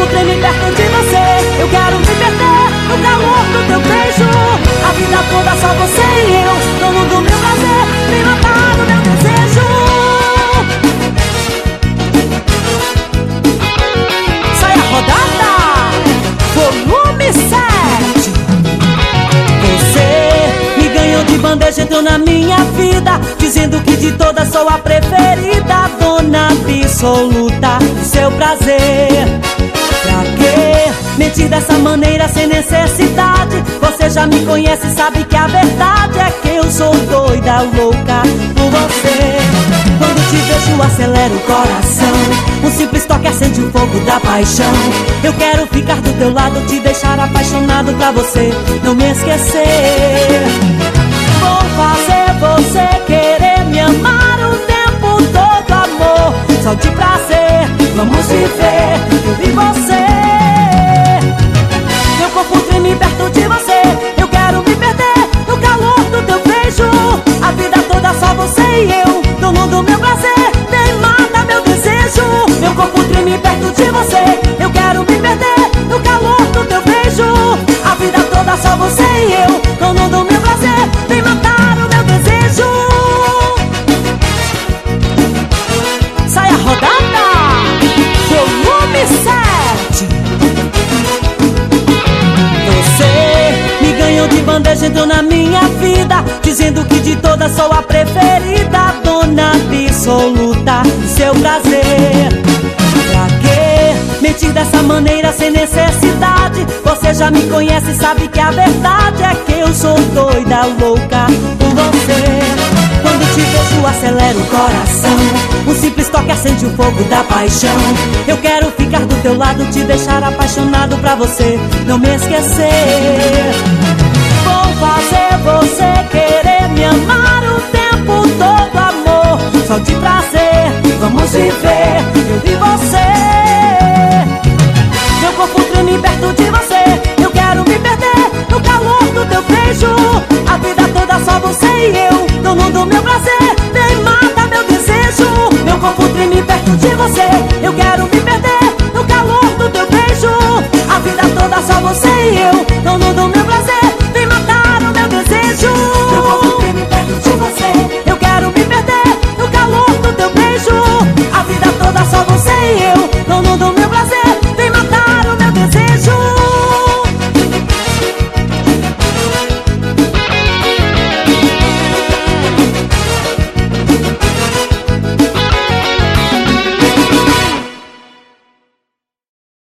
corpo treme perto de você Eu quero me perder. No calor do teu beijo A vida toda só você e eu. Dono do meu prazer, vem matar o meu desejo. Sai a rodada, volume 7 Você me ganhou de bandeja, entrou na minha vida Dizendo que de todas sou a preferida Dona absoluta do seu prazer dessa maneira sem necessidade. Você já me conhece sabe que a verdade É que eu sou doida, louca por você. Quando te vejo acelera o coração. Um simples toque acende o fogo da paixão. Eu quero ficar do teu lado, te deixar apaixonado pra você Não me esquecer entrou na minha vida Dizendo que de todas sou a preferida Dona absoluta do seu prazer. Pra quê? Mentir dessa maneira sem necessidade. Você já me conhece e sabe que a verdade É que eu sou doida, louca por você. Quando te vejo acelera o coração. Um simples toque acende o fogo da paixão. Eu quero ficar do teu lado, te deixar apaixonado pra você Não me esquecer vamos viver, eu e você. Meu corpo treme perto de você. Eu quero me perder no calor do teu beijo. A vida toda só você e eu Dono do meu prazer, vem mata meu desejo? Meu corpo treme perto de você